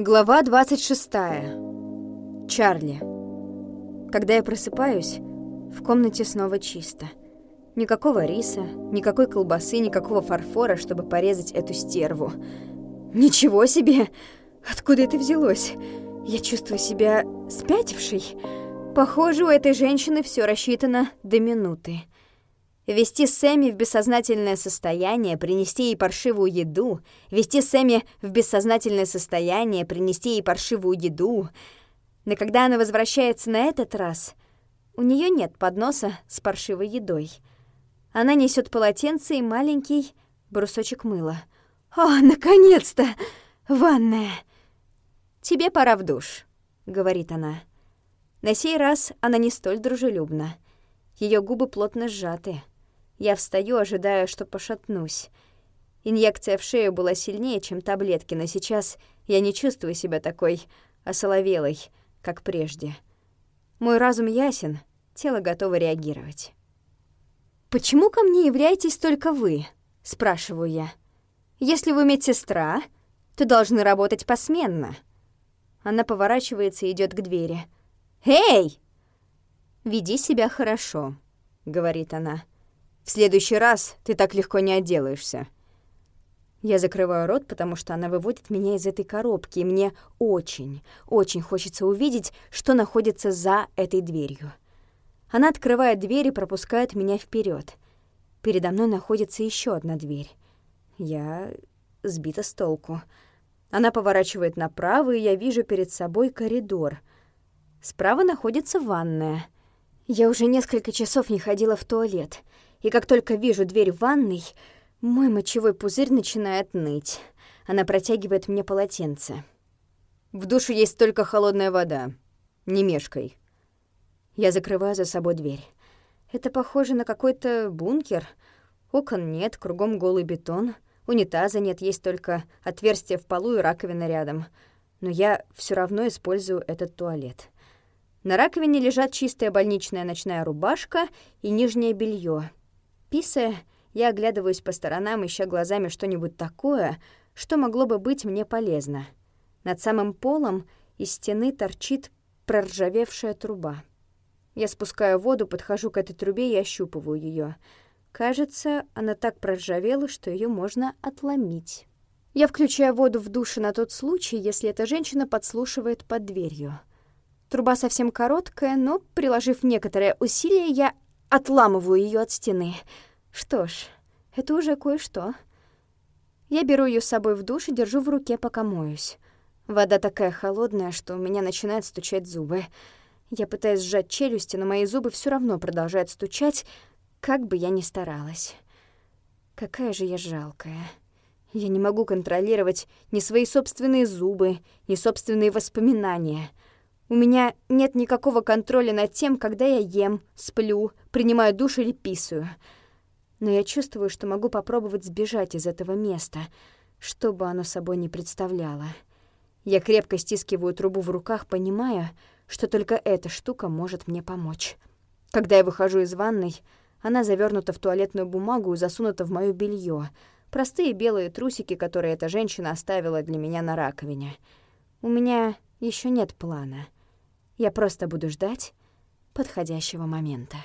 Глава 26. Чарли. Когда я просыпаюсь, в комнате снова чисто. Никакого риса, никакой колбасы, никакого фарфора, чтобы порезать эту стерву. Ничего себе! Откуда это взялось? Я чувствую себя спятившей. Похоже, у этой женщины все рассчитано до минуты. Вести Сэмми в бессознательное состояние, принести ей паршивую еду, вести Сэмми в бессознательное состояние, принести ей паршивую еду. Но когда она возвращается на этот раз, у нее нет подноса с паршивой едой. Она несет полотенце и маленький брусочек мыла. «О, наконец-то! Ванная!» «Тебе пора в душ», — говорит она. На сей раз она не столь дружелюбна. Ее губы плотно сжаты. Я встаю, ожидая, что пошатнусь. Инъекция в шею была сильнее, чем таблетки, но сейчас я не чувствую себя такой осоловелой, как прежде. Мой разум ясен, тело готово реагировать. «Почему ко мне являетесь только вы?» — спрашиваю я. «Если вы медсестра, то должны работать посменно». Она поворачивается и идет к двери. «Эй!» «Веди себя хорошо», — говорит она. В следующий раз ты так легко не отделаешься». Я закрываю рот, потому что она выводит меня из этой коробки, и мне очень, очень хочется увидеть, что находится за этой дверью. Она открывает дверь и пропускает меня вперед. Передо мной находится еще одна дверь. Я сбита с толку. Она поворачивает направо, и я вижу перед собой коридор. Справа находится ванная. Я уже несколько часов не ходила в туалет — и как только вижу дверь в ванной, мой мочевой пузырь начинает ныть. Она протягивает мне полотенце. «В душе есть только холодная вода. Не мешкай». Я закрываю за собой дверь. Это похоже на какой-то бункер. Окон нет, кругом голый бетон. Унитаза нет, есть только отверстие в полу и раковина рядом. Но я все равно использую этот туалет. На раковине лежат чистая больничная ночная рубашка и нижнее белье. Писая, я оглядываюсь по сторонам, ища глазами что-нибудь такое, что могло бы быть мне полезно. Над самым полом из стены торчит проржавевшая труба. Я спускаю воду, подхожу к этой трубе и ощупываю ее. Кажется, она так проржавела, что ее можно отломить. Я включаю воду в душе на тот случай, если эта женщина подслушивает под дверью. Труба совсем короткая, но, приложив некоторое усилие, я Отламываю ее от стены. Что ж, это уже кое-что. Я беру ее с собой в душ и держу в руке, пока моюсь. Вода такая холодная, что у меня начинают стучать зубы. Я пытаюсь сжать челюсти, но мои зубы все равно продолжают стучать, как бы я ни старалась. Какая же я жалкая. Я не могу контролировать ни свои собственные зубы, ни собственные воспоминания — у меня нет никакого контроля над тем, когда я ем, сплю, принимаю душ или писаю. Но я чувствую, что могу попробовать сбежать из этого места, что бы оно собой не представляло. Я крепко стискиваю трубу в руках, понимая, что только эта штука может мне помочь. Когда я выхожу из ванной, она завернута в туалетную бумагу и засунута в моё белье. Простые белые трусики, которые эта женщина оставила для меня на раковине. У меня еще нет плана — я просто буду ждать подходящего момента.